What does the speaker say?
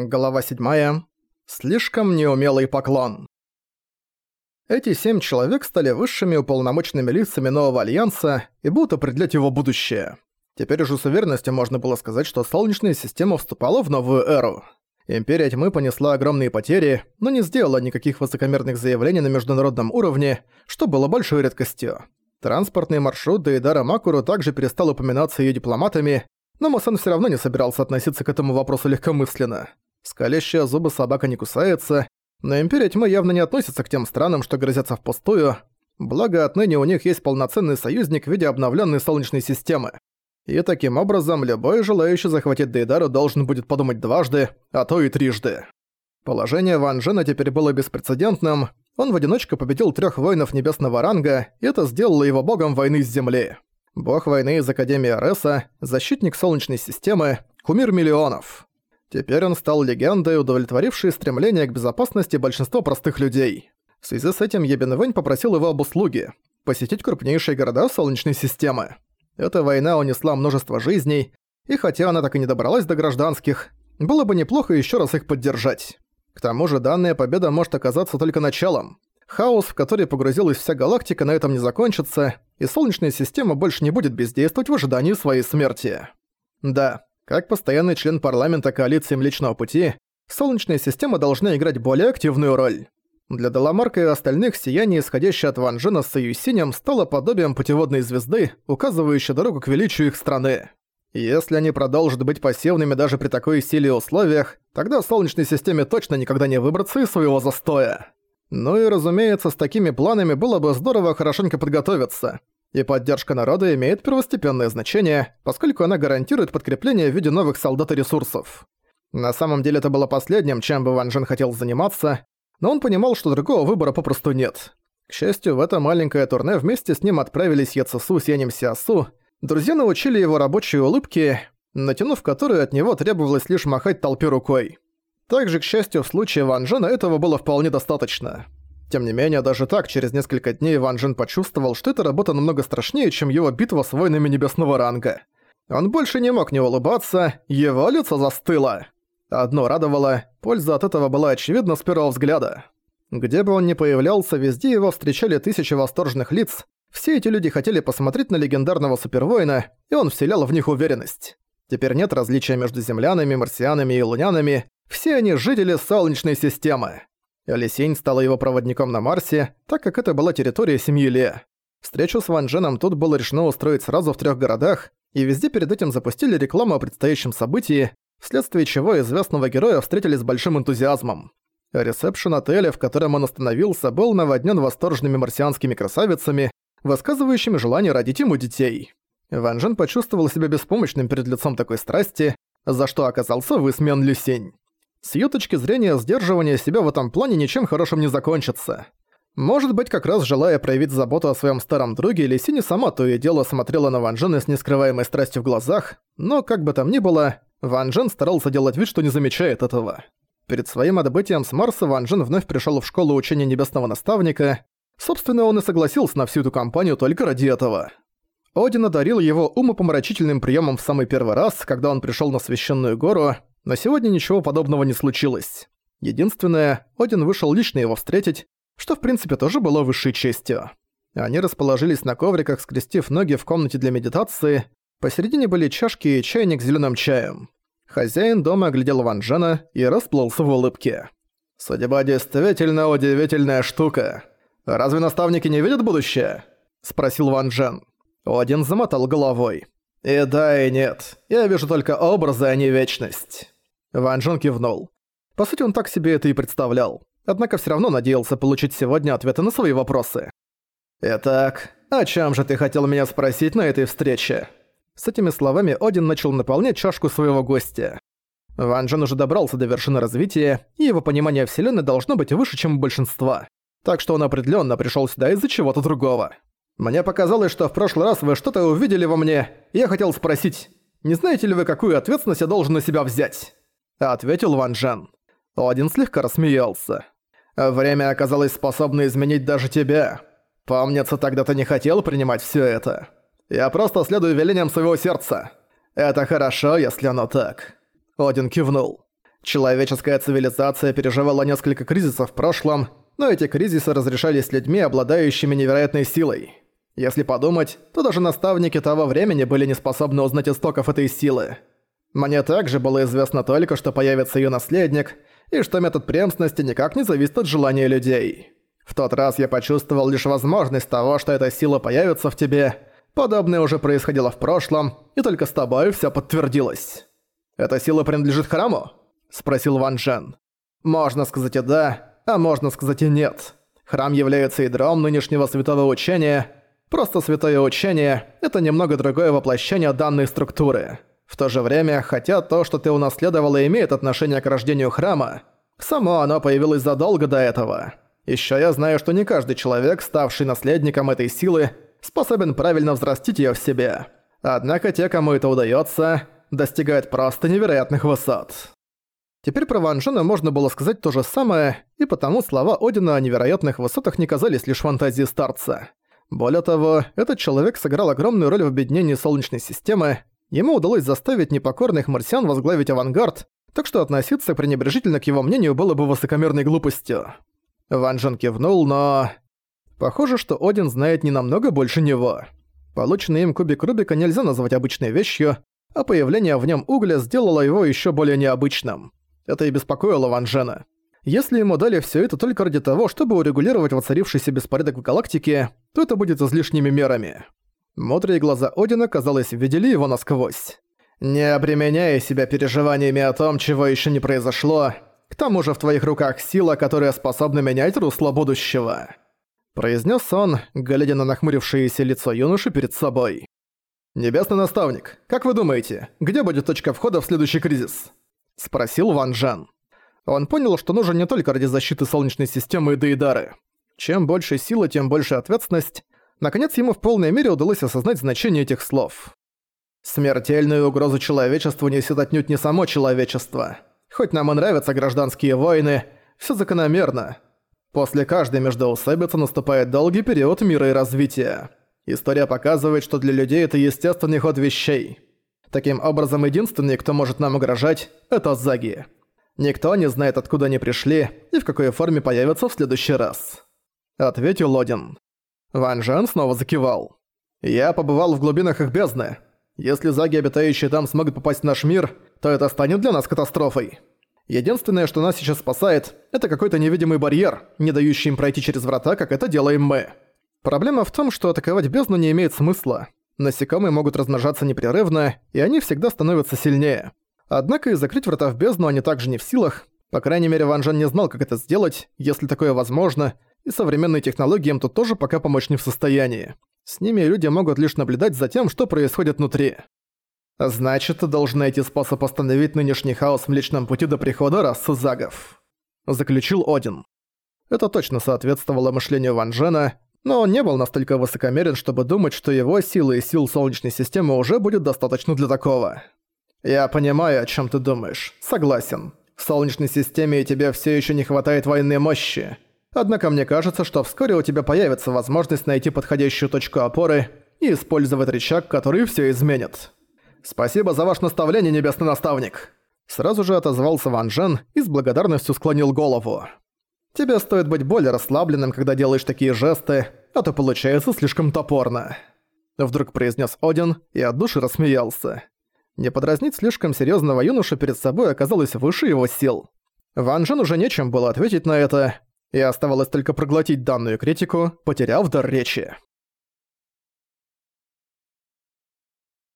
Глава 7. Слишком неумелый поклон. Эти семь человек стали высшими уполномоченными лицами нового альянса и будут определять его будущее. Теперь уже с уверенностью можно было сказать, что Солнечная система вступала в новую эру. Империя Тьмы понесла огромные потери, но не сделала никаких высокомерных заявлений на международном уровне, что было большой редкостью. Транспортный маршрут до Идара Макуру также перестал упоминаться ее дипломатами, но Масан все равно не собирался относиться к этому вопросу легкомысленно. Скалящая зубы собака не кусается, но Империя Тьмы явно не относится к тем странам, что грозятся впустую, благо отныне у них есть полноценный союзник в виде обновленной Солнечной системы. И таким образом, любой желающий захватить Дейдару должен будет подумать дважды, а то и трижды. Положение Ван Джена теперь было беспрецедентным, он в одиночку победил трех воинов небесного ранга, и это сделало его богом войны с Земли. Бог войны из Академии Ареса, защитник Солнечной системы, кумир миллионов. Теперь он стал легендой, удовлетворившей стремление к безопасности большинства простых людей. В связи с этим Ебен попросил его об услуге – посетить крупнейшие города Солнечной системы. Эта война унесла множество жизней, и хотя она так и не добралась до гражданских, было бы неплохо еще раз их поддержать. К тому же данная победа может оказаться только началом. Хаос, в который погрузилась вся галактика, на этом не закончится, и Солнечная система больше не будет бездействовать в ожидании своей смерти. Да, как постоянный член парламента коалиции Млечного Пути, Солнечная система должна играть более активную роль. Для Деламарка и остальных сияние, исходящее от Ван Джена с Союсинем, стало подобием путеводной звезды, указывающей дорогу к величию их страны. Если они продолжат быть пассивными даже при такой силе и условиях, тогда Солнечной системе точно никогда не выбраться из своего застоя. Ну и разумеется, с такими планами было бы здорово хорошенько подготовиться и поддержка народа имеет первостепенное значение, поскольку она гарантирует подкрепление в виде новых солдат и ресурсов. На самом деле это было последним, чем бы Ван Джен хотел заниматься, но он понимал, что другого выбора попросту нет. К счастью, в это маленькое турне вместе с ним отправились Яцесу с Янем Сиасу. Друзья научили его рабочей улыбке, натянув которую от него требовалось лишь махать толпе рукой. Также, к счастью, в случае Ван Джена этого было вполне достаточно. Тем не менее, даже так, через несколько дней Ван Джен почувствовал, что эта работа намного страшнее, чем его битва с воинами небесного ранга. Он больше не мог не улыбаться, его лицо застыло. Одно радовало, польза от этого была очевидна с первого взгляда. Где бы он ни появлялся, везде его встречали тысячи восторженных лиц, все эти люди хотели посмотреть на легендарного супервоина, и он вселял в них уверенность. Теперь нет различия между землянами, марсианами и лунянами, все они жители Солнечной системы. Лисень стала его проводником на Марсе, так как это была территория семьи Ле. Встречу с Ван Дженом тут было решено устроить сразу в трех городах, и везде перед этим запустили рекламу о предстоящем событии, вследствие чего известного героя встретили с большим энтузиазмом. Ресепшн отеля, в котором он остановился, был наводнен восторженными марсианскими красавицами, высказывающими желание родить ему детей. Ван Джен почувствовал себя беспомощным перед лицом такой страсти, за что оказался высмеян Люсень. С её точки зрения, сдерживание себя в этом плане ничем хорошим не закончится. Может быть, как раз желая проявить заботу о своем старом друге, Лисини сама то и дело смотрела на Ван Джена с нескрываемой страстью в глазах, но, как бы там ни было, Ван Джен старался делать вид, что не замечает этого. Перед своим отбытием с Марса Ван Джен вновь пришёл в школу учения Небесного Наставника. Собственно, он и согласился на всю эту кампанию только ради этого. Один одарил его умопомрачительным приемом в самый первый раз, когда он пришёл на Священную Гору, но сегодня ничего подобного не случилось. Единственное, Один вышел лично его встретить, что в принципе тоже было высшей честью. Они расположились на ковриках, скрестив ноги в комнате для медитации. Посередине были чашки и чайник с зеленым чаем. Хозяин дома оглядел Ван Джена и расплылся в улыбке. «Судьба действительно удивительная штука. Разве наставники не видят будущее?» – спросил Ван Джен. Один замотал головой. «И да, и нет. Я вижу только образы, а не вечность». Ван Джен кивнул. По сути, он так себе это и представлял. Однако все равно надеялся получить сегодня ответы на свои вопросы. «Итак, о чем же ты хотел меня спросить на этой встрече?» С этими словами Один начал наполнять чашку своего гостя. Ван Джен уже добрался до вершины развития, и его понимание Вселенной должно быть выше, чем у большинства. Так что он определенно пришел сюда из-за чего-то другого. «Мне показалось, что в прошлый раз вы что-то увидели во мне, и я хотел спросить, не знаете ли вы, какую ответственность я должен на себя взять?» Ответил Ван Джен. Один слегка рассмеялся. «Время оказалось способно изменить даже тебя. Помнится, тогда ты не хотел принимать все это. Я просто следую велениям своего сердца. Это хорошо, если оно так». Один кивнул. Человеческая цивилизация переживала несколько кризисов в прошлом, но эти кризисы разрешались людьми, обладающими невероятной силой. Если подумать, то даже наставники того времени были не способны узнать истоков этой силы. Мне также было известно только, что появится ее наследник, и что метод преемственности никак не зависит от желания людей. В тот раз я почувствовал лишь возможность того, что эта сила появится в тебе. Подобное уже происходило в прошлом, и только с тобой все подтвердилось. «Эта сила принадлежит храму?» – спросил Ван Джен. «Можно сказать и да, а можно сказать и нет. Храм является ядром нынешнего святого учения. Просто святое учение – это немного другое воплощение данной структуры. В то же время, хотя то, что ты унаследовала, имеет отношение к рождению храма, само оно появилось задолго до этого». Еще я знаю, что не каждый человек, ставший наследником этой силы, способен правильно взрастить ее в себе. Однако те, кому это удается, достигают просто невероятных высот. Теперь про Ван Джена можно было сказать то же самое, и потому слова Одина о невероятных высотах не казались лишь фантазией старца. Более того, этот человек сыграл огромную роль в объединении Солнечной системы, ему удалось заставить непокорных марсиан возглавить авангард, так что относиться пренебрежительно к его мнению было бы высокомерной глупостью. Ван Джен кивнул, но... Похоже, что Один знает не намного больше него. Полученный им кубик Рубика нельзя назвать обычной вещью, а появление в нем угля сделало его еще более необычным. Это и беспокоило Ван Джена. Если ему дали все это только ради того, чтобы урегулировать воцарившийся беспорядок в галактике, то это будет излишними мерами. Мудрые глаза Одина, казалось, видели его насквозь. «Не обременяя себя переживаниями о том, чего еще не произошло, к тому же в твоих руках сила, которая способна менять русло будущего», произнес он, глядя на нахмурившееся лицо юноши перед собой. «Небесный наставник, как вы думаете, где будет точка входа в следующий кризис?» спросил Ван Джен. Он понял, что нужен не только ради защиты Солнечной системы и Дейдары. Чем больше силы, тем больше ответственность. Наконец, ему в полной мере удалось осознать значение этих слов. Смертельную угрозу человечеству несет отнюдь не само человечество. Хоть нам и нравятся гражданские войны, все закономерно. После каждой междоусобицы наступает долгий период мира и развития. История показывает, что для людей это естественный ход вещей. Таким образом, единственный, кто может нам угрожать, это Заги. Никто не знает, откуда они пришли и в какой форме появятся в следующий раз. Ответил Один. Ван Жен снова закивал. Я побывал в глубинах их бездны. Если Заги, обитающие там, смогут попасть в наш мир – то это станет для нас катастрофой. Единственное, что нас сейчас спасает, это какой-то невидимый барьер, не дающий им пройти через врата, как это делаем мы. Проблема в том, что атаковать бездну не имеет смысла. Насекомые могут размножаться непрерывно, и они всегда становятся сильнее. Однако и закрыть врата в бездну они также не в силах. По крайней мере, Ван Жен не знал, как это сделать, если такое возможно, и современные технологии им тут тоже пока помочь не в состоянии. С ними люди могут лишь наблюдать за тем, что происходит внутри. «Значит, ты должен найти способ остановить нынешний хаос в Млечном Пути до прихода расы Загов», — заключил Один. Это точно соответствовало мышлению Ван Джена, но он не был настолько высокомерен, чтобы думать, что его силы и сил Солнечной системы уже будет достаточно для такого. «Я понимаю, о чем ты думаешь. Согласен. В Солнечной системе тебе все еще не хватает военной мощи. Однако мне кажется, что вскоре у тебя появится возможность найти подходящую точку опоры и использовать рычаг, который все изменит». «Спасибо за ваше наставление, небесный наставник!» Сразу же отозвался Ван Жен и с благодарностью склонил голову. «Тебе стоит быть более расслабленным, когда делаешь такие жесты, а то получается слишком топорно». Вдруг произнес Один и от души рассмеялся. Не подразнить слишком серьезного юношу перед собой оказалось выше его сил. Ван Жен уже нечем было ответить на это, и оставалось только проглотить данную критику, потеряв дар речи.